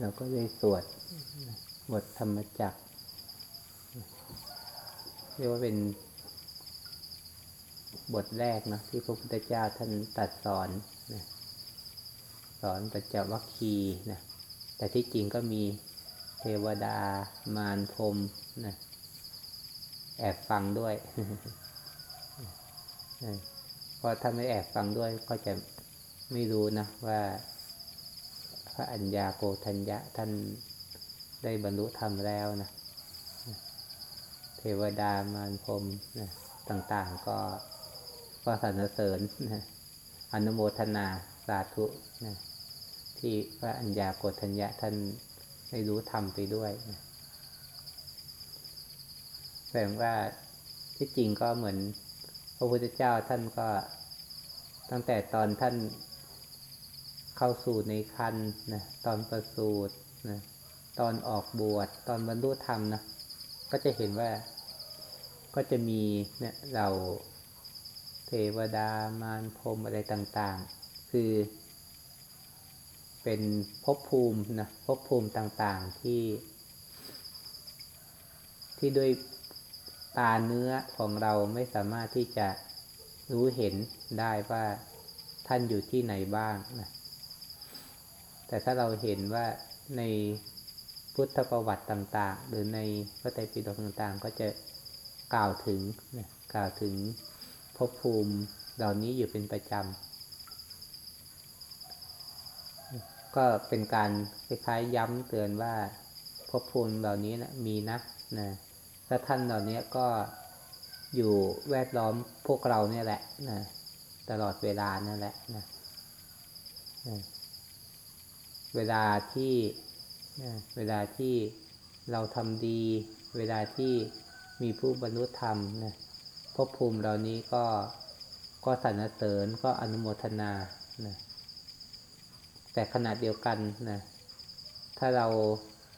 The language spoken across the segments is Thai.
เราก็เลยสวดบทธรรมจักรเรียกว่าเป็นบทแรกนะที่พระพุทธเจ้าท่านตัดสอนนะสอนปัจจวัคคีนะแต่ที่จริงก็มีเทวดามารพรมนะแอบฟังด้วยเพราะถ้าไม่แอบฟังด้วยก็จะไม่รู้นะว่า ระอัญญาโกธัญญะท่านได้บรรลุธรรมแล้วนะเทวดามารพรมนะต่างๆก็ก็สรรเสริญนะอนุโมทนาสาธุนะที่พระอัญญาโกฏัญญะท่านได้รู้ธรรมไปด้วยนะแสดงว่าที่จริงก็เหมือนพระพุทธเจ้าท่านก็ตั้งแต่ตอนท่าน เข้าสู่ในคันนะตอนประสูตินะตอนออกบวชตอนบรรลุธรรมนะก็จะเห็นว่าก็จะมีเนี่ยเราเทวดามารพรมอะไรต่าง ๆ คือ เป็นภพภูมินะภพภูมิต่างๆที่ ที่ด้วยตาเนื้อของเราไม่สามารถที่จะรู้เห็นได้ว่าท่านอยู่ที่ไหนบ้างนะ แต่ถ้าเราเห็นว่าในพุทธประวัติต่าง ๆ หรือในพระไตรปิฎกต่างๆ ก็จะกล่าวถึงนะกล่าวถึงภพภูมิเหล่านี้อยู่เป็นประจำ ก็เป็นการคล้ายๆย้ำเตือนว่าภพภูมิเหล่านี้นะมีนะนะและท่านเหล่านี้ก็อยู่แวดล้อมพวกเราเนี่ยแหละนะตลอดเวลานั่นแหละนะนะ เวลาที่เวลาที่เราทำดี เวลาที่มีผู้บรรลุธรรมนะภพภูมิเหล่านี้ก็ก็สรรเสริญก็อนุโมทนานะแต่ขณะเดียวกันนะถ้าเรา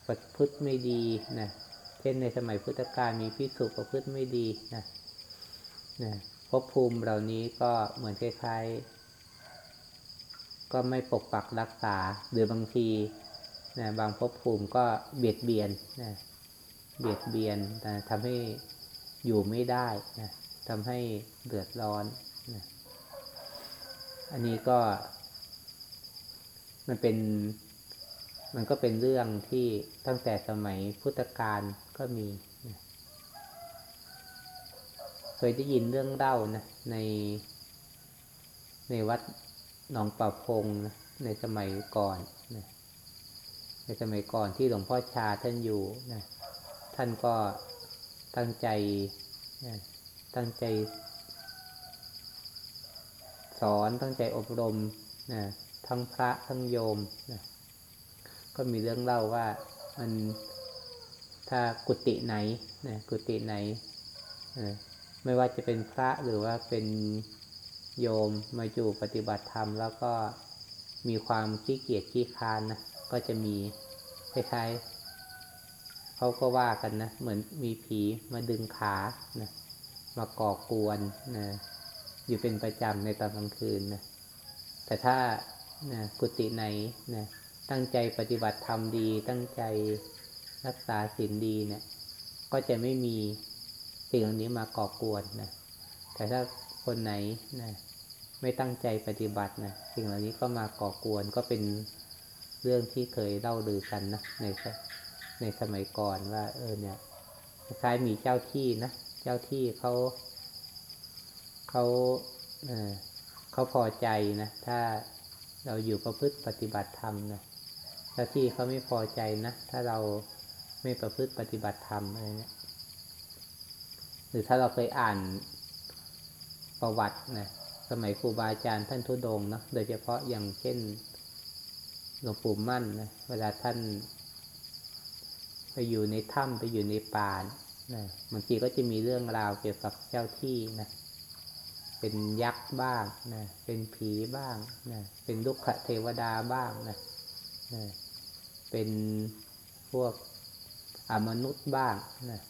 ประพฤติไม่ดีนะเช่นในสมัยพุทธกาลมีพิสุประพฤติไม่ดีนะนะภพภูมิเหล่านี้ก็เหมือนคล้ายๆ ก็ไม่ปกปักรักษา หรือบางทีนะบางภพภูมิก็เบียดเบียนนะเบียดเบียนนะทำให้อยู่ไม่ได้นะทำให้เดือดร้อนนะอันนี้ก็ มันเป็น มันก็เป็นเรื่องที่ตั้งแต่สมัยพุทธกาลก็มีนะเคยได้ยินเรื่องเล่านะในในวัด หนองป่าพงนะในสมัยก่อนนะในสมัยก่อนที่หลวงพ่อชาท่านอยู่นะท่านก็ตั้งใจนะตั้งใจ สอนตั้งใจอบรมนะทั้งพระทั้งโยมนะก็มีเรื่องเล่าว่ามันถ้ากุฏิไหนนะกุฏิไหนนะไม่ว่าจะเป็นพระหรือว่าเป็น โยมมาอยู่ปฏิบัติธรรม แล้วก็มีความขี้เกียจขี้คานนะก็จะมีคล้ายๆเขาก็ว่ากันนะ เหมือนมีผีมาดึงขานะมาก่อกวนนะอยู่เป็นประจำในตอนกลางคืนนะแต่ถ้านะกุฏิไหนนะตั้งใจปฏิบัติธรรมดี ตั้งใจรักษาศีลดีเนะี่ย ก็จะไม่มีสิ่งเหล่านี้มาก่อกวนนะแต่ถ้า คนไหนนะไม่ตั้งใจปฏิบัตินะสิ่งเหล่านี้ก็มาก่อกวนก็เป็นเรื่องที่เคยเล่าลือกันนะในในสมัยก่อนว่า เออเนี่ยคล้ายมีเจ้าที่นะเจ้าที่เขาเขาเออเขาพอใจนะถ้าเราอยู่ประพฤติปฏิบัติธรรมนะเจ้าที่เขาไม่พอใจนะถ้าเราไม่ประพฤติปฏิบัติธรรมอะไรเนี่ยหรือถ้าเราเคยอ่าน ประวัตินะสมัยครูบาอาจารย์ท่านทุดงนะโดยเฉพาะอย่างเช่นหลวงปู่มั่นนะเวลาท่าน ไปอยู่ในถ้ำไปอยู่ในป่านะบางทีก็จะมีเรื่องราวเกี่ยวกับเจ้าที่นะเป็นยักษ์บ้างนะเป็นผีบ้างนะเป็นลุกขเทวดาบ้างนะนะเป็นพวกอมนุษย์บ้างนะ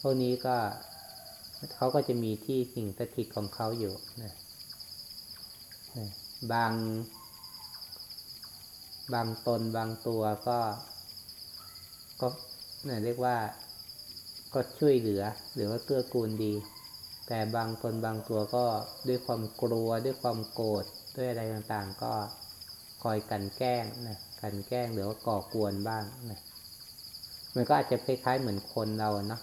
พวกนี้ก็ เขาก็จะมีที่สิ่งสถิตของเขาอยู่นะบาง บางตนบางตัวก็ ก็เนี่ยเรียกว่าก็ช่วยเหลือ หรือว่าเกื้อกูลดี แต่บางตนบางตัวก็ด้วยความกลัวด้วยความโกรธด้วยอะไรต่างๆ ก็คอยกันแกล้งนะกันแกล้งหรือว่าก่อกวนบ้างนะมันก็อาจจะคล้ายๆเหมือนคนเราเนาะ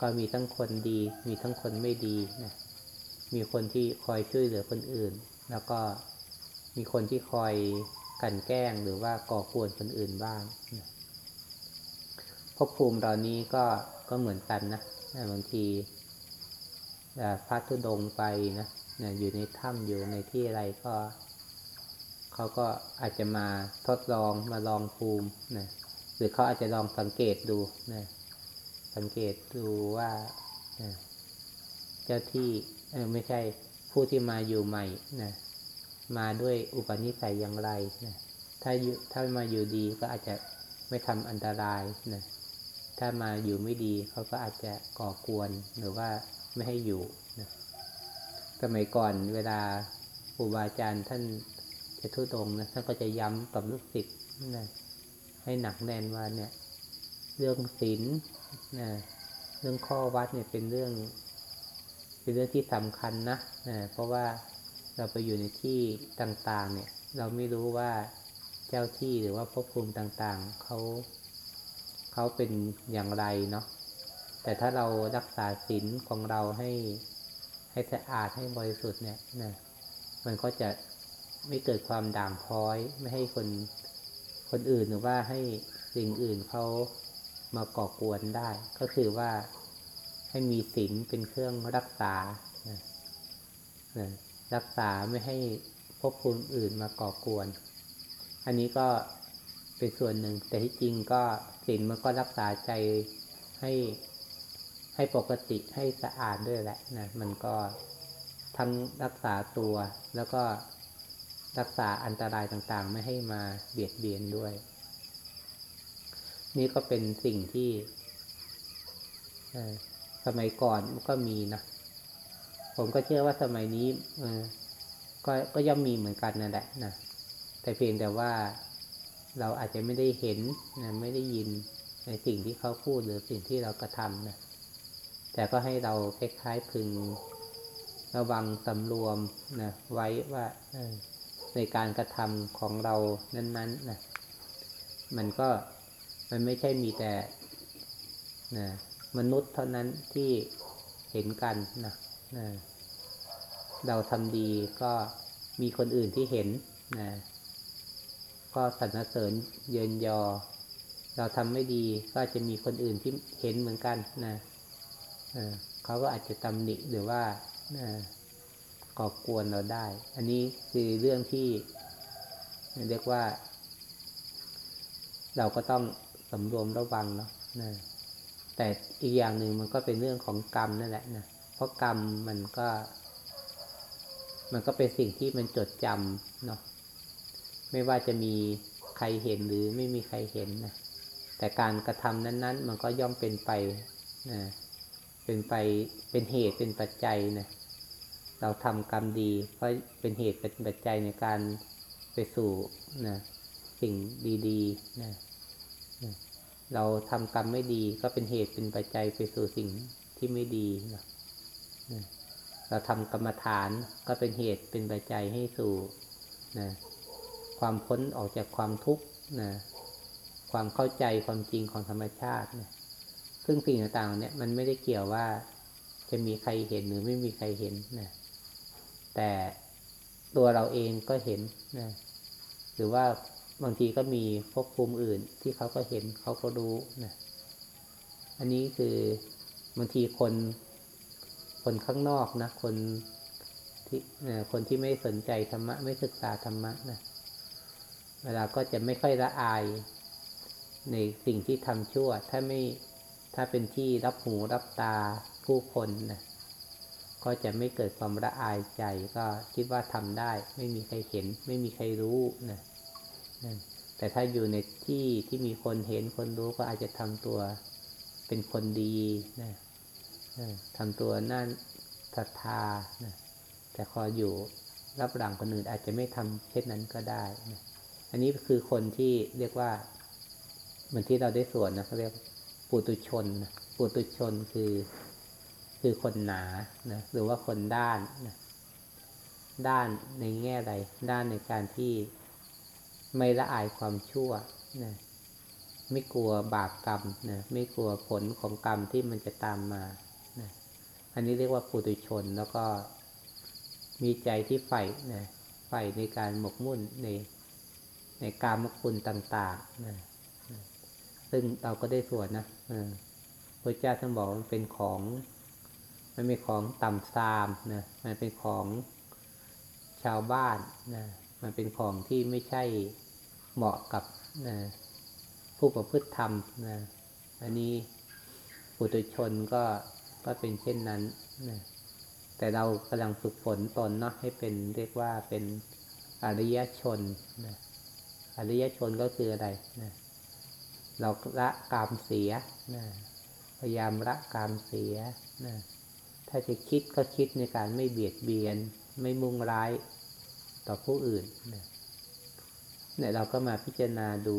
ก็มีทั้งคนดี มีทั้งคนไม่ดีนะมีคนที่คอยช่วยเหลือคนอื่น แล้วก็มีคนที่คอยกันแกล้งหรือว่าก่อกวนคนอื่นบ้างนะภพภูมิเหล่านี้ก็ก็เหมือนกันนะบางทีพระธุดงไปนะนะอยู่ในถ้ำอยู่ในที่อะไรก็เขาก็อาจจะมาทดลองมาลองภูมินะหรือเขาอาจจะลองสังเกตดูนะ สังเกตดูว่าเจ้าที่ไม่ใช่ผู้ที่มาอยู่ใหม่นะมาด้วยอุปนิสัยอย่างไรนะถ้าถ้ามาอยู่ดีก็อาจจะไม่ทำอันตรายนะถ้ามาอยู่ไม่ดีเขาก็อาจจะก่อกวนหรือว่าไม่ให้อยู่นะสมัยก่อนเวลาครูบาอาจารย์ท่านจะทุดงนะท่านก็จะย้ำกับลูกศิษย์นะให้หนักแน่นว่าเนี่ย เรื่องศีลนะเรื่องข้อวัดเนี่ยเป็นเรื่อง เป็นเรื่องที่สำคัญนะนะเพราะว่าเราไปอยู่ในที่ต่าง ๆ เนี่ย เราไม่รู้ว่าเจ้าที่หรือว่าภพภูมิต่างๆเขาเขาเป็นอย่างไรเนาะแต่ถ้าเรารักษาศีลของเราให้ให้สะอาดให้บริสุทธิ์เนี่ยนะมันก็จะไม่เกิดความด่างพร้อย ไม่ให้คนคนอื่นหรือว่าให้สิ่งอื่นเขา มาก่อกวนได้ ก็คือว่าให้มีศีลเป็นเครื่องรักษานะนะรักษาไม่ให้พบภูมิอื่นมาก่อกวน อันนี้ก็เป็นส่วนหนึ่ง แต่ที่จริงก็ศีลมันก็รักษาใจให้ให้ปกติให้สะอาดด้วยแหละนะมันก็ทั้งรักษาตัวแล้วก็รักษาอันตรายต่างๆ ไม่ให้มาเบียดเบียนด้วย นี่ก็เป็นสิ่งที่สมัยก่อนก็มีนะ ผมก็เชื่อว่าสมัยนี้ก็ก็ย่อมมีเหมือนกันนั่นแหละนะแต่เพียงแต่ว่าเราอาจจะไม่ได้เห็นนะไม่ได้ยินในสิ่งที่เขาพูดหรือสิ่งที่เรากระทำนะแต่ก็ให้เราคล้ายๆพึงระวังสำรวมนะไว้ว่าในการกระทำของเรานั้นๆนะมันก็ มันไม่ใช่มีแต่นะมนุษย์เท่านั้นที่เห็นกันนะนะเราทำดีก็มีคนอื่นที่เห็นนะก็สรรเสริญเยินยอ เราทำไม่ดีก็จะมีคนอื่นที่เห็นเหมือนกันนะเขาก็อาจจะตำหนิหรือว่าก่อกวนเราได้ อันนี้คือเรื่องที่เรียกว่า เราก็ต้อง สำรวมระวังเนาะนะแต่อีกอย่างหนึ่งมันก็เป็นเรื่องของกรรมนั่นแหละนะเพราะกรรมมันก็ มันก็เป็นสิ่งที่มันจดจำเนาะไม่ว่าจะมีใครเห็นหรือไม่มีใครเห็นนะแต่การกระทำนั้น ๆ มันก็ย่อมเป็นไปนะเป็นไปเป็นเหตุเป็นปัจจัยนะเราทำกรรมดีก็เป็นเหตุเป็นปัจจัยในการไปสู่นะสิ่งดีๆนะ เราทำกรรมไม่ดีก็เป็นเหตุเป็นปัจจัยไปสู่สิ่งที่ไม่ดีนะเราทำกรรมฐานก็เป็นเหตุเป็นปัจจัยให้สู่นะความพ้นออกจากความทุกข์นะความเข้าใจความจริงของธรรมชาตินะซึ่งสิ่งต่างๆเนี่ยมันไม่ได้เกี่ยวว่าจะมีใครเห็นหรือไม่มีใครเห็นนะแต่ตัวเราเองก็เห็นนะหรือว่า บางทีก็มีภพภูมิอื่นที่เขาก็เห็นเขาก็รู้นะอันนี้คือบางทีคน คนข้างนอกนะ คนที่คนที่ไม่สนใจธรรมะ ไม่ศึกษาธรรมะนะเวลาก็จะไม่ค่อยละอาย ในสิ่งที่ทำชั่ว ถ้าไม่ถ้าเป็นที่รับหูรับตาผู้คนนะก็จะไม่เกิดความละอายใจ ก็คิดว่าทำได้ ไม่มีใครเห็น ไม่มีใครรู้นะ แต่ถ้าอยู่ในที่ที่มีคนเห็นคนรู้ก็อาจจะทำตัวเป็นคนดีนะทำตัวน่าศรัทธานะแต่พออยู่รับหลังคนอื่นอาจจะไม่ทำเช่นนั้นก็ได้นะอันนี้คือคนที่เรียกว่าเหมือนที่เราได้สวดนะเขาเรียกปุตุชนนะปุตุชนคือคือคนหนานะหรือว่าคนด้านนะด้านในแง่ใดด้านในการที่ ไม่ละอายความชั่วนะไม่กลัวบาปกรรมนะไม่กลัวผลของกรรมที่มันจะตามมานะอันนี้เรียกว่าปุตุชนแล้วก็มีใจที่ใฝ่นะใฝ่ในการหมกมุ่นในในการมคุณต่างๆนะซึ่งเราก็ได้ส่วนนะพระเจ้าท่านบอกมันเป็นของ มันเป็นของต่ำซามนะ มันเป็นของชาวบ้านนะ มันเป็นของที่ไม่ใช่เหมาะกับนะผู้ประพฤติธรรมนะอันนี้ปุถุชนก็ก็เป็นเช่นนั้นนะแต่เรากำลังฝึกฝนตนเนาะให้เป็นเรียกว่าเป็นอริยชนนะอริยชนก็คืออะไรนะเราละกามเสียนะพยายามละกามเสียนะถ้าจะคิดก็คิดในการไม่เบียดเบียน ไม่มุ่งร้าย ต่อผู้อื่นนะเนี่ยเราก็มาพิจารณาดู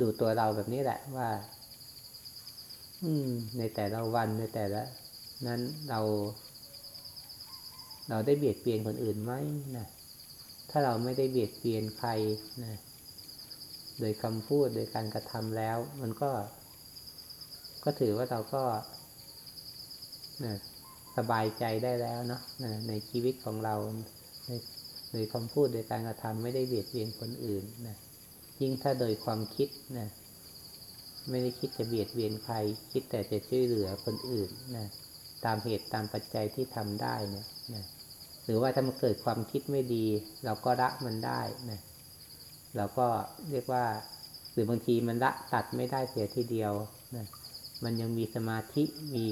ดูตัวเราแบบนี้แหละว่า อืม ในแต่ละวันในแต่ละ นั้นเรา เราได้เบียดเบียนคนอื่นไหมนะถ้าเราไม่ได้เบียดเบียนใครนะโดยคำพูดโดยการกระทำแล้ว มันก็ ก็ถือว่าเราก็นะสบายใจได้แล้วเนาะนะในชีวิตของเรา โดยคำพูดโดยการกระทำไม่ได้เบียดเบียนคนอื่นนะยิ่งถ้าโดยความคิดนะไม่ได้คิดจะเบียดเบียนใคร คิดแต่จะช่วยเหลือคนอื่นนะตามเหตุตามปัจจัยที่ทำได้นะนะ หรือว่าถ้ามันเกิดความคิดไม่ดี เราก็ละมันได้นะเราก็เรียกว่า หรือบางทีมันละตัดไม่ได้เสียทีเดียวนะมันยังมีสมาธิมี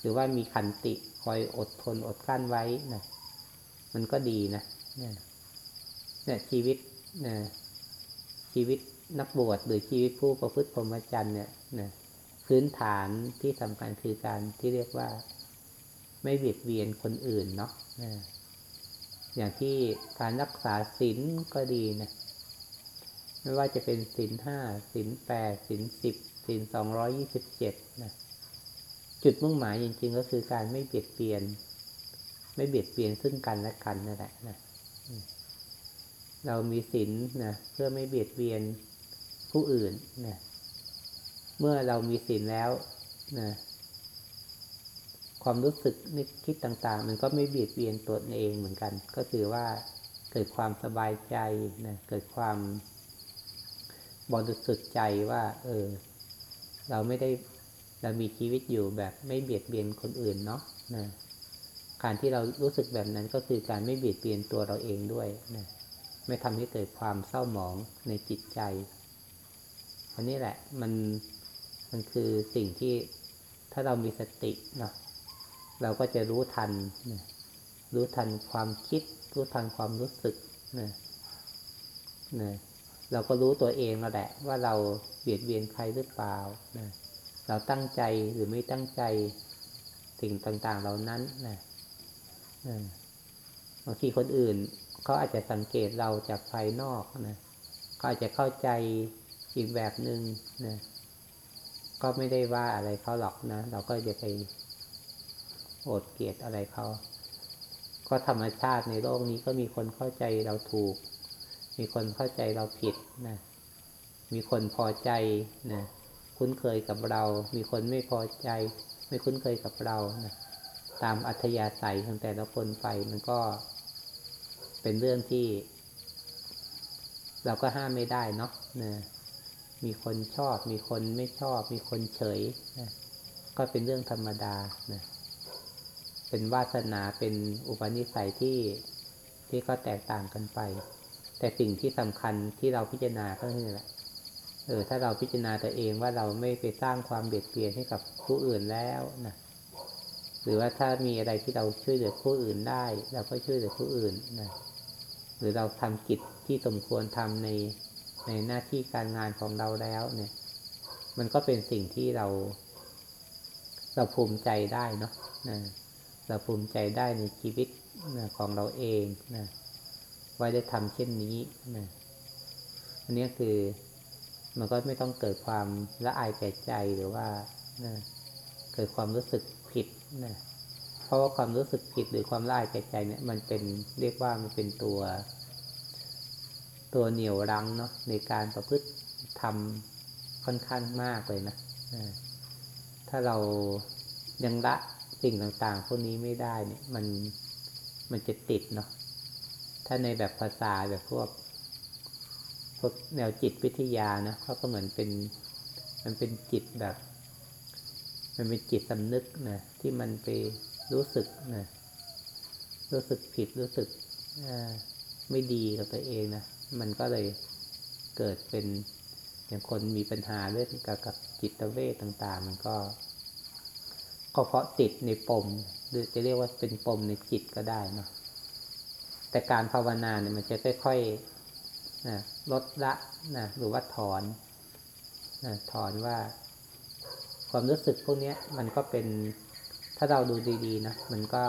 หรือว่ามีขันติคอยอดทนอดกลั้นไว้นะมันก็ดีนะ เนี่ยชีวิตนะชีวิตนักบวชหรือชีวิตผู้ประพฤติพรหมจรรย์เนี่ยนะพื้นฐานที่สำคัญคือการที่เรียกว่า ไม่เบียดเบียนคนอื่นเนาะอย่างที่การรักษาศีลก็ดีนะไม่ว่าจะเป็นศีลห้าศีลแปดศีลสิบศีลสองร้อยี่สิบเจ็ดนะจุดมุ่งหมายจริง ๆ ก็คือการไม่เบียดเบียน ไม่เบียดเบียนซึ่งกันและกันนั่นแหละนะ เรามีศีลนะเพื่อไม่เบียดเบียนผู้อื่นนะเมื่อเรามีศีลแล้วนะความรู้สึกนึกคิดต่าง ๆ มันก็ไม่เบียดเบียนตัวเองเหมือนกัน ก็คือว่าเกิดความสบายใจนะเกิดความบริสุทธิ์ใจว่า เออ เราไม่ได้เรามีชีวิตอยู่แบบไม่เบียดเบียนคนอื่นเนาะนะ การที่เรารู้สึกแบบนั้นก็คือการไม่เบียดเบียนตัวเราเองด้วยนะไม่ทำให้เกิดความเศร้าหมองในจิตใจ อันนี้แหละมันมันคือสิ่งที่ถ้าเรามีสติเนาะเราก็จะรู้ทันนะรู้ทันความคิด รู้ทันความรู้สึกนะนะเราก็รู้ตัวเองแล้วแหละ ว่าเราเบียดเบียนใครหรือเปล่านะเราตั้งใจหรือไม่ตั้งใจสิ่งต่างๆเหล่านั้นนะ บางทีคนอื่นเขาอาจจะสังเกตเราจากภายนอกนะเขาอาจจะเข้าใจอีกแบบหนึง่งนะก็ไม่ได้ว่าอะไรเขาหรอกนะ เราก็จะไปโอดเกลียดอะไรเขา ก็ธรรมชาติในโลกนี้ก็มีคนเข้าใจเราถูก มีคนเข้าใจเราผิดนะ มีคนพอใจนะ คุ้นเคยกับเรา มีคนไม่พอใจ ไม่คุ้นเคยกับเรานะ ตามอัธยาศัยของแต่ละคนไปมันก็เป็นเรื่องที่ เราก็ห้ามไม่ได้เนาะนะมีคนชอบ มีคนไม่ชอบ มีคนเฉยนะก็เป็นเรื่องธรรมดานะเป็นวาสนาเป็นอุปนิสัยที่ที่ก็แตกต่างกันไป แต่สิ่งที่สำคัญที่เราพิจารณาก็คือแหละเออถ้าเราพิจารณาตัวเองว่าเราไม่ไปสร้างความเบียดเบียนให้กับผู้อื่นแล้วนะ หรือว่าถ้ามีอะไรที่เราช่วยเหลือผู้อื่นได้เราก็ช่วยเหลือผู้อื่นนะหรือเราทำกิจที่สมควรทำในในหน้าที่การงานของเราแล้วเนี่ย มันก็เป็นสิ่งที่เรา เราภูมิใจได้เนาะนะเราภูมิใจได้ในชีวิตนะของเราเองนะไว้ได้ทำเช่นนี้นะนนี้คือมันก็ไม่ต้องเกิดความละอายแก่ใจหรือว่านะเกิดความรู้สึก ผิดนะเพราะว่าความรู้สึกผิดหรือความละอายแก่ใจเนี่ย มันเป็นเรียกว่ามันเป็นตัว ตัวเหนี่ยวรั้งเนาะในการประพฤติทำค่อนข้างมากเลยนะถ้าเรายังละสิ่งต่างๆ พวกนี้ไม่ได้เนี่ย มันมันจะติดเนาะถ้าในแบบภาษาแบบพวกพวกแนวจิตวิทยานะเขาก็เหมือนเป็น มันเป็นจิตแบบ มันเป็นจิตสำนึกนะที่มันไปรู้สึกนะรู้สึกผิดรู้สึกไม่ดีกับตัวเองนะมันก็เลยเกิดเป็นอย่างคนมีปัญหาเรื่องกับกับจิตเวทต่าง ๆ มันก็ก็เพราะติดในปม หรือจะเรียกว่าเป็นปมในจิตก็ได้เนาะแต่การภาวนาเนี่ยมันจะค่อยๆนะลดละนะหรือว่าถอนนะถอนว่า ความรู้สึกพวกนี้มันก็เป็นถ้าเราดูดีๆนะมันก็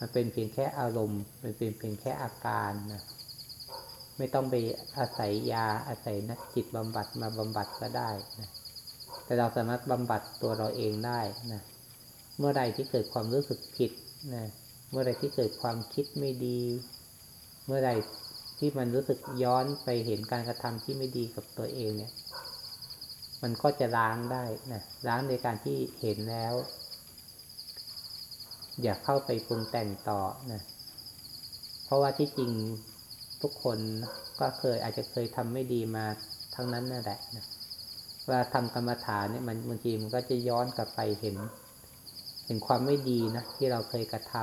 มันเป็นเพียงแค่อารมณ์มันเป็นเพียงแค่อาการนะไม่ต้องไปอาศัยยาอาศัยนักจิตบำบัดมาบำบัดก็ได้นะแต่เราสามารถบำบัดตัวเราเองได้นะเมื่อใดที่เกิดความรู้สึกผิดนะเมื่อใดที่เกิดความคิดไม่ดี เมื่อใดที่มันรู้สึกย้อนไปเห็นการกระทำที่ไม่ดีกับตัวเองเนี่ย มันก็จะล้างได้นะล้างในการที่เห็นแล้ว อย่าเข้าไปปรุงแต่งต่อนะเพราะว่าที่จริงทุกคนก็เคยอาจจะเคยทำไม่ดีมาทั้งนั้นนั่นแหละนะเวลาทำกรรมฐานเนี่ยมันบางทีมันก็จะย้อนกลับไปเห็น เห็นความไม่ดีนะที่เราเคยกระท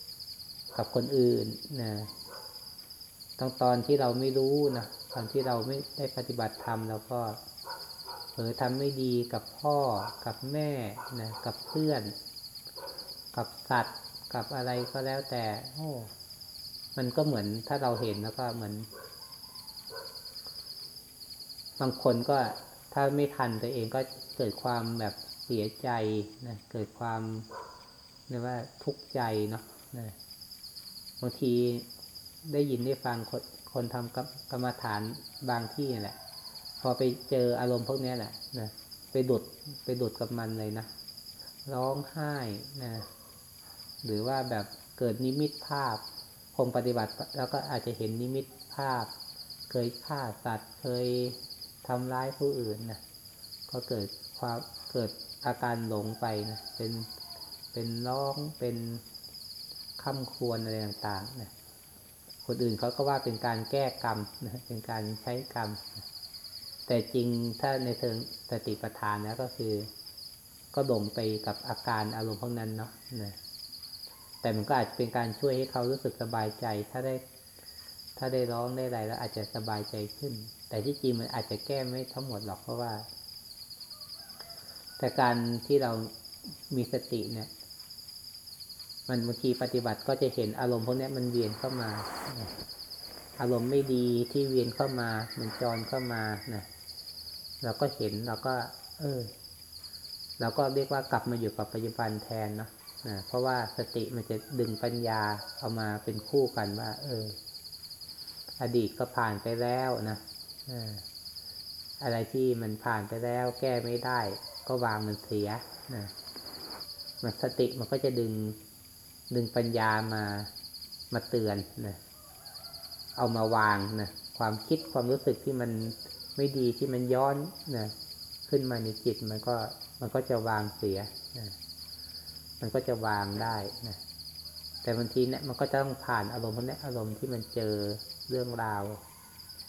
ำกับคนอื่นนะตั้งตอนที่เราไม่รู้นะตอนที่เราไม่ได้ปฏิบัติธรรมเราก็ ลอทำไม่ดีกับพ่อกับแม่นะกับเพื่อน กับสัตว์ กับอะไรก็แล้วแต่ โอ้มันก็เหมือนถ้าเราเห็นแล้วก็เหมือน บางคนก็ถ้าไม่ทันตัวเองก็เกิดความแบบเสียใจนะเกิดความเรียกว่าทุกข์ใจเนาะนะบางทีได้ยินได้ฟังคนคนทำกรรมฐานบางที่แหละ อไปเจออารมณ์พวกนี้แหละนะไปดุดไปดุดกับมันเลยนะร้องไห้นะหรือว่าแบบเกิดนิมิตภาพคงปฏิบัติแล้วก็อาจจะเห็นนิมิตภาพ เคยฆ่าสัตว์เคยทำร้ายผู้อื่นนะก็เกิดความเกิดอาการหลงไปนะเป็นเป็นร้องเป็นข้าควรอะไรต่างๆนะคนอื่นเขาก็ว่าเป็นการแก้กรรมนะเป็นการใช้กรรม แต่จริงถ้าในเชิงสติปัฏฐานนะก็คือ ก็หลงไปกับอาการอารมณ์พวกนั้นเนาะนะแต่มันก็อาจจะเป็นการช่วยให้เขารู้สึกสบายใจ ถ้าได้ ถ้าได้ร้องได้อะไรแล้วอาจจะสบายใจขึ้น แต่ที่จริงมันอาจจะแก้ไม่ทั้งหมดหรอกเพราะว่า แต่การที่เรามีสติเนี่ย มันบางทีปฏิบัติก็จะเห็นอารมณ์พวกนี้มันเวียนเข้ามา อารมณ์ไม่ดีที่เวียนเข้ามา มันจรเข้ามานะ เราก็เห็นเราก็ เออเราก็เรียกว่ากลับมาอยู่กับปัจจุบันแทนเนาะนะเพราะว่าสติมันจะดึงปัญญาเอามาเป็นคู่กันว่า เออ อดีตก็ผ่านไปแล้วนะอะไรที่มันผ่านไปแล้ว แก้ไม่ได้ ก็วางมันเสียนะมันสติมันก็จะดึงดึงปัญญามามาเตือนนะเอามาวางนะความคิดความรู้สึกที่มัน ไม่ดีที่มันย้อนนะขึ้นมาในจิตมันก็มันก็จะวางเสียนะมันก็จะวางได้นะแต่บางทีเนี่ยมันก็ต้องผ่านอารมณ์พวกนี้อารมณ์ที่มันเจอเรื่องราว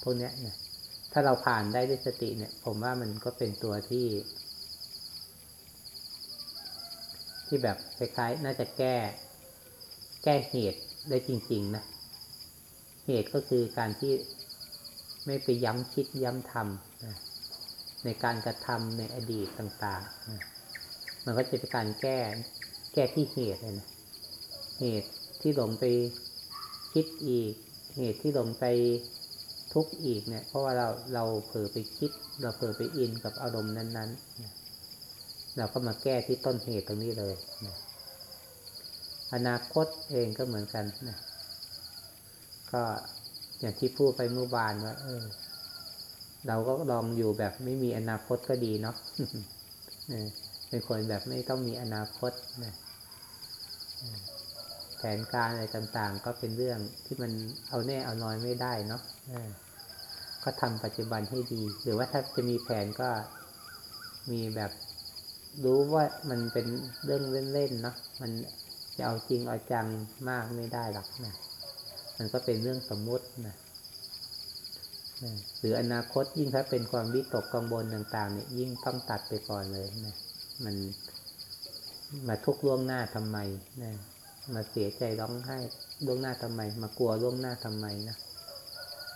พวกนี้เนี่ย ถ้าเราผ่านได้ด้วยสติเนี่ย ผมว่ามันก็เป็นตัวที่ ที่แบบคล้ายๆน่าจะแก้ แก้เหตุได้จริง ๆ นะ เหตุก็คือการที่ ไม่ไปย้ำคิดย้ำทำนะในการกระทำในอดีตต่างๆนะมันก็จะเป็นการแก้แก้ที่เหตุเลยนะเหตุที่หลงไปคิดอีก เหตุที่หลงไปทุกข์อีกเนี่ย เพราะว่าเราเราเผลอไปคิด เราเผลอไปอินกับอารมณ์นั้นๆนะเราก็มาแก้ที่ต้นเหตุตรงนี้เลยนะอนาคตเองก็เหมือนกันนะก็ อย่างที่พูดไปเมื่อวานว่าเออ เราก็ลองอยู่แบบไม่มีอนาคตก็ดีเนาะเป็นคนแบบไม่ต้องมีอนาคตนะแผนการอะไรต่างๆ ก็เป็นเรื่องที่มันเอาแน่เอานอนไม่ได้เนาะก็ทำปัจจุบันให้ดี หรือว่าถ้าจะมีแผนก็มีแบบรู้ว่ามันเป็นเรื่องเล่นๆเนาะมันจะเอาจริงเอาจังมากไม่ได้หรอกนะ มันก็เป็นเรื่องสมมุตินะหรืออนาคตยิ่งถ้าเป็นความวิตกกังวลต่างๆ เนี่ยยิ่งต้องตัดไปก่อนเลยนะมันมาทุกล่วงหน้าทำไมนะมาเสียใจร้องไห้ล่วงหน้าทำไม มากลัวล่วงหน้าทำไมนะ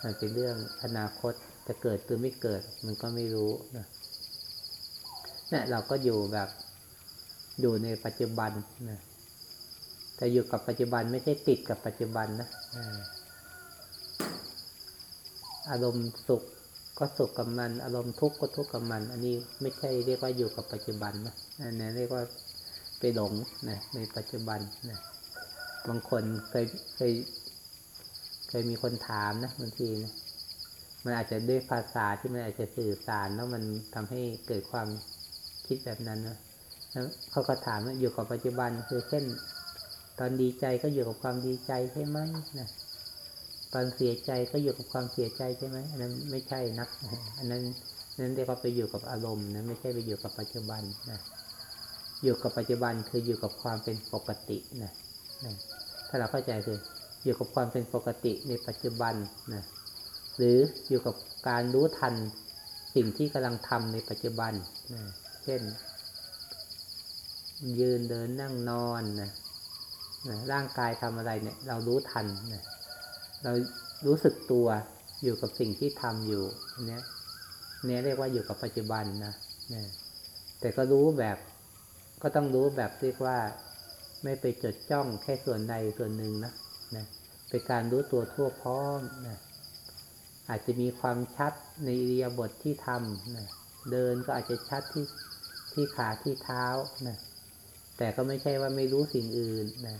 มันเป็นเรื่องอนาคตจะเกิดหรือไม่เกิด มันก็ไม่รู้นะเนี่เราก็อยู่แบบอยู่ในปัจจุบันนะ แต่อยู่กับปัจจุบันไม่ใช่ติดกับปัจจุบันนะอารมณ์สุขก็สุขกับมัน อารมณ์ทุกข์ก็ทุกข์กับมัน อันนี้ไม่ใช่เรียกว่าอยู่กับปัจจุบันนะอันนี้เรียกว่าไปหลงนะในปัจจุบันนะบางคนเคยเคยเคยมีคนถามนะบางทีนะมันอาจจะด้วยภาษาที่มันอาจจะสื่อสารแล้วมันทำให้เกิดความคิดแบบนั้นนะเขาก็ถามว่าอยู่กับปัจจุบันคือเช่น ตอนดีใจก็อยู่กับความดีใจใช่ไหมนะตอนเสียใจก็อยู่กับความเสียใจใช่ไหมอันนั้นไม่ใช่นักอันนั้นนั้นเรียกว่าไปอยู่กับอารมณ์นะไม่ใช่ไปอยู่กับปัจจุบันนะอยู่กับปัจจุบันคืออยู่กับความเป็นปกตินะนะถ้าเราเข้าใจคืออยู่กับความเป็นปกติในปัจจุบันนะหรืออยู่กับการรู้ทันสิ่งที่กำลังทำในปัจจุบันนะเช่น ยืนเดินนั่งนอนนะ นะร่างกายทำอะไรเนี่ย เรารู้ทันนะเรารู้สึกตัวอยู่กับสิ่งที่ทำอยู่เนี้ยเนี่ยเรียกว่าอยู่กับปัจจุบันนะนะแต่ก็รู้แบบก็ต้องรู้แบบเรียกว่า ไม่ไปจดจ้องแค่ส่วนใดส่วนหนึ่งนะนะเป็นการรู้ตัวทั่วพร้อมนะอาจจะมีความชัดในอิริยบทที่ทำนะเดินก็อาจจะชัดที่ที่ขาที่เท้านะแต่ก็ไม่ใช่ว่าไม่รู้สิ่งอื่นนะ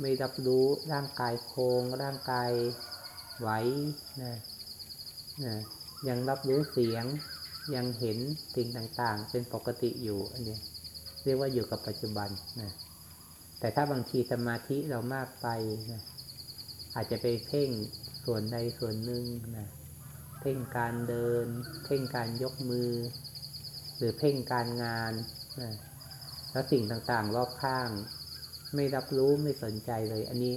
ไม่รับรู้ร่างกายโครงร่างกายไหวนะนะยังรับรู้เสียงยังเห็นสิ่งต่างๆ เป็นปกติอยู่อันนี้เรียกว่าอยู่กับปัจจุบันนะแต่ถ้าบางทีสมาธิเรามากไปนะอาจจะไปเพ่งส่วนใดส่วนหนึ่งนะเพ่งการเดิน เพ่งการยกมือ หรือเพ่งการงานนะแล้วสิ่งต่างๆ รอบข้าง ไม่รับรู้ไม่สนใจเลย อันนี้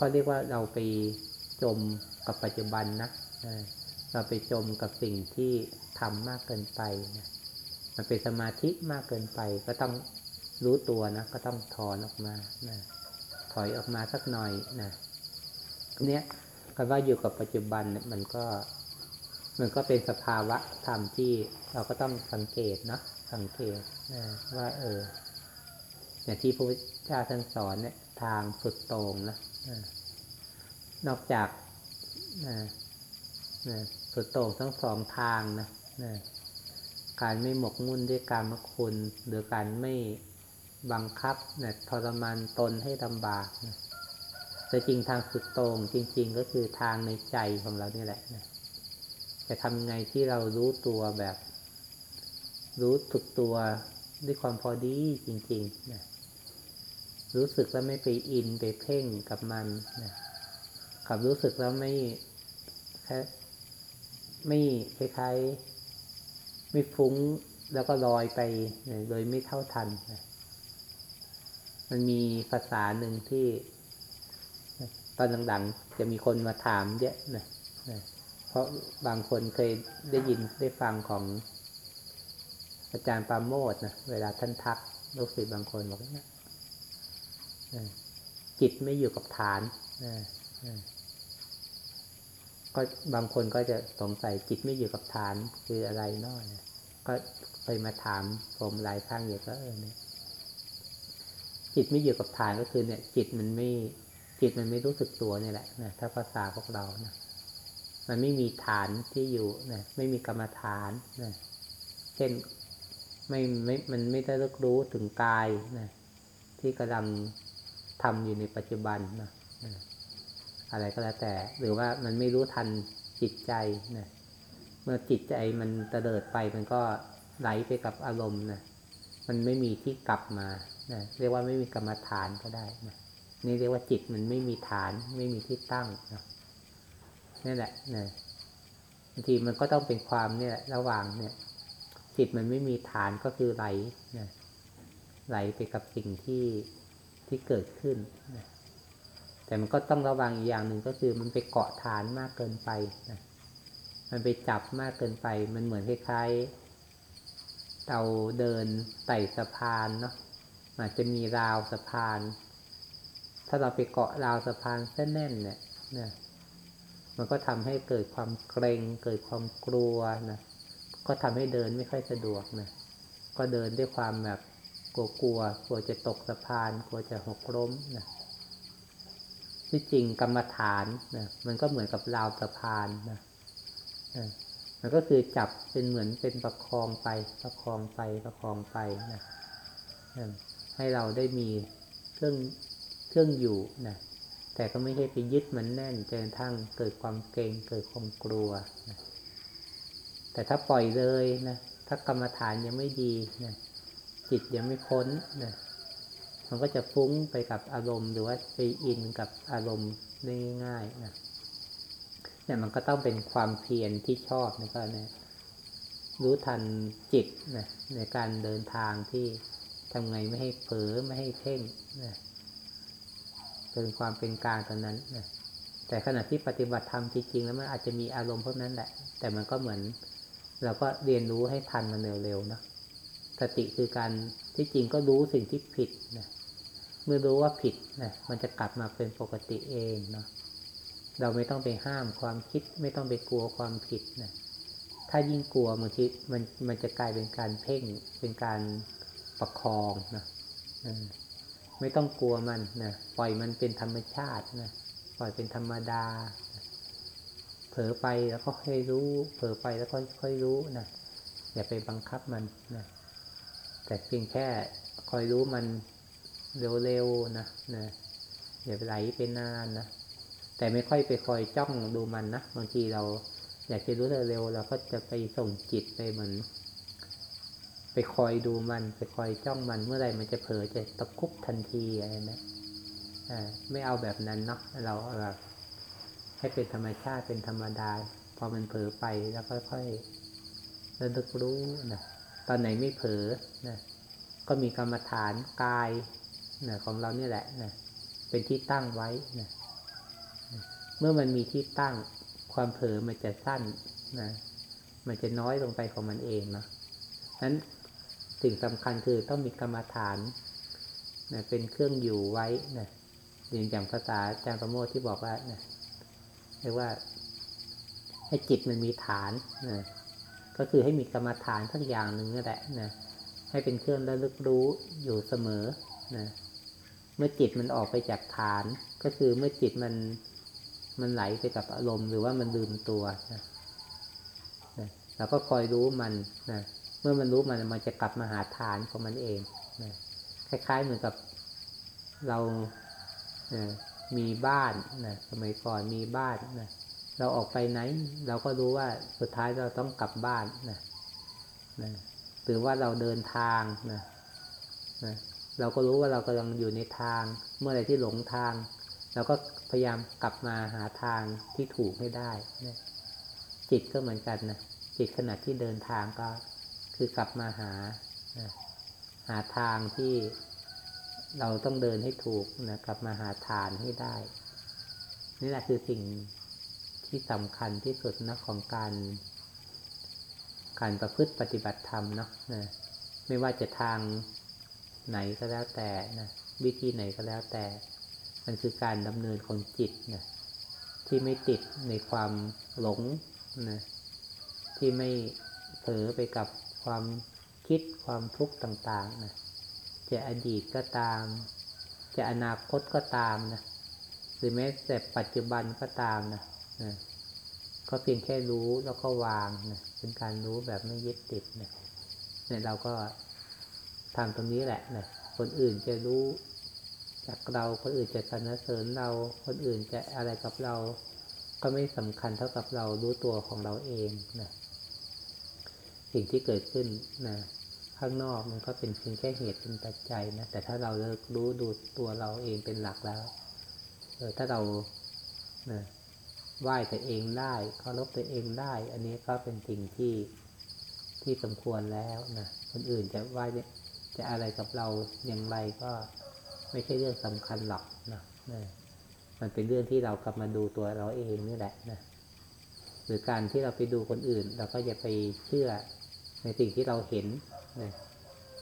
ก็เรียกว่าเราไปจมกับปัจจุบันนะเราไปจมกับสิ่งที่ทำมากเกินไปนะมันเป็นสมาธิมากเกินไป ก็ต้องรู้ตัวนะ ก็ต้องถอนออกมานะถอยออกมาสักหน่อยนะเนี้ยคำว่าอยู่กับปัจจุบันเนี่ยมันก็ มันก็เป็นสภาวะธรรมที่เราก็ต้องสังเกตนะสังเกตนะว่าเออ อย่างที่พระพุทธเจ้าท่านสอนเนี่ยทางสุดต่งนะนอกจากสุดต่งทั้งสองทางนะการไม่หมกมุ่นด้วยการมคุณ หรือการไม่บังคับนะทรมานตนให้ลำบากนะแต่จริงทางสุดต่งจริง ๆ ก็คือทางในใจของเรานี่แหละนะจะทำไงที่เรารู้ตัวแบบ รู้ถึกตัวด้วยความพอดีจริง ๆ นะ รู้สึกแล้วไม่ไปอินไปเพ่งกับมันนะขับรู้สึกแล้วไม่แค่ไม่คล้ายๆไม่ฟุ้งแล้วก็ลอยไปนะโดยไม่เท่าทันนะมันมีภาษาหนึ่งที่ ตอนหลังๆจะมีคนมาถามเยอะนะนะเพราะบางคนเคยได้ยินได้ฟังของอาจารย์ปาโมดนะเวลาท่านทักลูกศิษย์บางคนบอกว่า จิตไม่อยู่กับฐานก็บางคนก็จะสงสัยจิตไม่อยู่กับฐานคืออะไรน้อยก็เคยมาถามผมหลายครั้งอยู่ก็เออเนี่ยจิตไม่อยู่กับฐานก็คือเนี่ย จิตมันไม่จิตมันไม่รู้สึกตัวนี่แหละนะถ้าภาษาพวกเรานะมันไม่มีฐานที่อยู่นะไม่มีกรรมฐานนะเช่นไม่ไม่มันไม่ได้รู้รู้ถึงกายนะที่กำลัง ทำอยู่ในปัจจุบันนะอะไรก็แล้วแต่ หรือว่ามันไม่รู้ทันจิตใจนะเมื่อจิตใจมันเตลิดไปมันก็ไหลไปกับอารมณ์นะมันไม่มีที่กลับมานะเรียกว่าไม่มีกรรมฐานก็ได้นะนี่เรียกว่าจิตมันไม่มีฐาน ไม่มีที่ตั้งนะนี่แหละนะบางทีมันก็ต้องเป็นความเนี่ยระหว่างเนี่ย จิตมันไม่มีฐานก็คือไหลนะไหลไปกับสิ่งที่ ที่เกิดขึ้น แต่มันก็ต้องระวังอีกอย่างหนึ่งก็คือมันไปเกาะฐานมากเกินไปนะมันไปจับมากเกินไป มันเหมือนคล้ายๆเราเดินไต่สะพานเนาะอาจจะมีราวสะพาน ถ้าเราไปเกาะราวสะพานเส้นแน่นเนี่ยนะมันก็ทำให้เกิดความเกรงเกิดความกลัวนะ ก็ทำให้เดินไม่ค่อยสะดวกนะ ก็เดินด้วยความแบบ ลัวกลัวกลัวจะตกสะพาน กลัวจะหกล้มนะที่จริงกรรมฐานนะมันก็เหมือนกับราวสะพานนะมันก็คือจับเป็นเหมือนเป็นประคองไป ประคองไปประคองไปนะให้เราได้มีเครื่องเครื่องอยู่นะแต่ก็ไม่ใช่ไปยึดมันแน่นจนทั้งเกิดความเกรงเกิดความกลัวนะแต่ถ้าปล่อยเลยนะถ้ากรรมฐานยังไม่ดีนะ จิตยังไม่พ้นนะมันก็จะฟุ้งไปกับอารมณ์หรือว่าไปอินกับอารมณ์ได้ง่ายๆนะเนี่ยมันก็ต้องเป็นความเพียรที่ชอบนะก็เนี่ยรู้ทันจิตนะในการเดินทางที่ทำไงไม่ให้เผลอไม่ให้เพ่งนะเป็นความเป็นกลางตอนนั้นนะแต่ขณะที่ปฏิบัติธรรมจริงๆแล้วมันอาจจะมีอารมณ์พวกนั้นแหละ แต่มันก็เหมือน เราก็เรียนรู้ให้ทันมันเร็วๆนะ สติคือการที่จริงก็รู้สิ่งที่ผิดนะเมื่อรู้ว่าผิดนะมันจะกลับมาเป็นปกติเองเนาะเราไม่ต้องไปห้ามความคิด ไม่ต้องไปกลัวความผิดนะถ้ายิ่งกลัวบางทีมันมันจะกลายเป็นการเพ่งเป็นการประคองนะไม่ต้องกลัวมันนะปล่อยมันเป็นธรรมชาตินะปล่อยเป็นธรรมดา เผลอไปแล้วก็ค่อยรู้ เผลอไปแล้วก็ค่อยรู้นะอย่าไปบังคับมันนะ แต่เพียงแค่คอยรู้มันเร็วๆนะนะอย่าไปไหลไปนานนะแต่ไม่ค่อยไปคอยจ้องดูมันนะบางทีเรา อยากจะรู้เร็วๆเราก็จะไปส่งจิตไปเหมือน ไปคอยดูมัน ไปคอยจ้องมันเมื่อไรมันจะเผลอจะตะคุบทันทีอะไรนะอ่าไม่เอาแบบนั้นเนาะเราแบบให้เป็นธรรมชาติเป็นธรรมดาพอมันเผลอไปแล้วค่อยๆระลึกรู้นะ ตอนไหนไม่เผลอนะก็มีกรรมฐานกายนะของเราเนี่ยแหละนะเป็นที่ตั้งไว้นะเมื่อมันมีที่ตั้งความเผลอมันจะสั้นนะมันจะน้อยลงไปของมันเองเนาะนั้นสิ่งสำคัญคือต้องมีกรรมฐานนะเป็นเครื่องอยู่ไว้นะอย่างภาษาอาจารย์ประโมทที่บอกว่านะเรียกว่า ให้จิตมันมีฐานนะ ก็คือให้มีกรรมฐานทั้งอย่างหนึ่งนั่แหละนะให้เป็นเครื่องระลึกรู้อยู่เสมอนะเมื่อจิตมันออกไปจากฐาน ก็คือเมื่อจิตมันมันไหลไปกับอารมณ์ หรือว่ามันลืมตัวนะนะเราก็คอยรู้มันนะเมื่อมันรู้มันมันจะกลับมาหาฐานของมันเองนะคล้ายๆเหมือนกับเรานะมีบ้านนะสมัยก่อนมีบ้านนะ เราออกไปไหน เราก็รู้ว่าสุดท้ายเราต้องกลับบ้านนะนะหรือว่าเราเดินทางนะนะเราก็รู้ว่าเรากำลังอยู่ในทาง เมื่อไรที่หลงทาง เราก็พยายามกลับมาหาทางที่ถูกให้ได้นะจิตก็เหมือนกันนะจิตขณะที่เดินทางก็คือกลับมาหาหาทางที่เราต้องเดินให้ถูกนะกลับมาหาฐานให้ได้ นี่แหละคือสิ่ง ที่สำคัญที่สุดนะของการการประพฤติปฏิบัติธรรมเนาะนะไม่ว่าจะทางไหนก็แล้วแต่นะวิธีไหนก็แล้วแต่ มันคือการดำเนินของจิตนะที่ไม่ติดในความหลงนะที่ไม่เผลอไปกับความคิดความทุกข์ต่าง ๆนะจะอดีตก็ตาม จะอนาคตก็ตามนะหรือแม้แต่ปัจจุบันก็ตามนะ นะก็เพียงแค่รู้แล้วก็วางนะเป็นการรู้แบบไม่ยึดติดนะเนี่ยเราก็ทำตรงนี้แหละนะคนอื่นจะรู้จากเรา คนอื่นจะสรรเสริญเรา คนอื่นจะอะไรกับเรา ก็ไม่สำคัญเท่ากับเรารู้ตัวของเราเองนะสิ่งที่เกิดขึ้นนะข้างนอกมันก็เป็นเพียงแค่เหตุเป็นปัจจัยนะแต่ถ้าเราเลิกรู้ดูตัวเราเองเป็นหลักแล้วเออถ้าเรานะ ไหว้ตัวเองได้เคารพตัวเองได้ อันนี้ก็เป็นสิ่งที่ที่สมควรแล้วนะคนอื่นจะไหว้จะอะไรกับเราอย่างไรก็ไม่ใช่เรื่องสำคัญหรอกนะนะมันเป็นเรื่องที่เรากลับมาดูตัวเราเองนี่แหละนะหรือการที่เราไปดูคนอื่น เราก็อย่าไปเชื่อในสิ่งที่เราเห็นนะ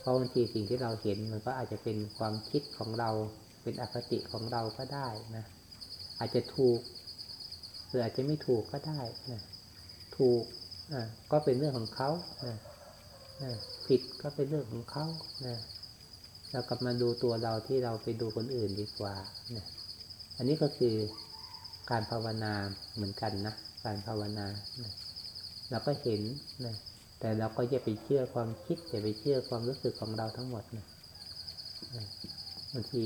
เพราะบางทีสิ่งที่เราเห็นมันก็อาจจะเป็นความคิดของเรา เป็นอคติของเราก็ได้นะอาจจะถูก รืออาจจะไม่ถูกก็ได้นะถูกอะก็เป็นเรื่องของเขานะนะผิดก็เป็นเรื่องของเขานะเรากลับมาดูตัวเราที่เราไปดูคนอื่นดีกว่านะอันนี้ก็คือการภาวนาเหมือนกันนะ การภาวนานะเราก็เห็นนะแต่เราก็อย่าไปเชื่อความคิดอย่าไปเชื่อความรู้สึกของเราทั้งหมดนะบางที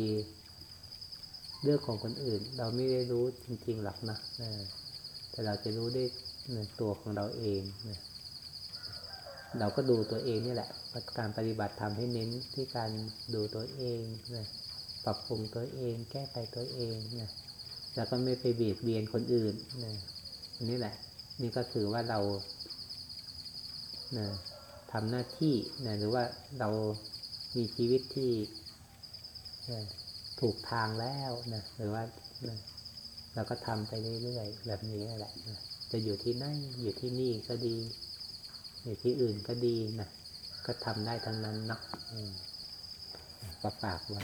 เรื่องของคนอื่น เราไม่ได้รู้จริงๆหรอกนะ แต่เราจะรู้ได้ในตัวของเราเองนะเราก็ดูตัวเองนี่แหละการปฏิบัติทำให้เน้นที่การดูตัวเองนะปรับปรุงตัวเอง แก้ไขตัวเองนะแล้วก็ไม่ไปเบียดเบียนคนอื่นนะอันนี้แหละ นี่ก็ถือว่าเรานะทำหน้าที่นะหรือว่าเรามีชีวิตที่นะถูกทางแล้วนะหรือว่านะ เราก็ทำไปเรื่อยๆแบบนี้แหละจะอยู่ที่นั่นอยู่ที่นี่ก็ดี อยู่ที่อื่นก็ดีนะก็ทำได้ทั้งนั้นเนาะอืมก็ฝากไว้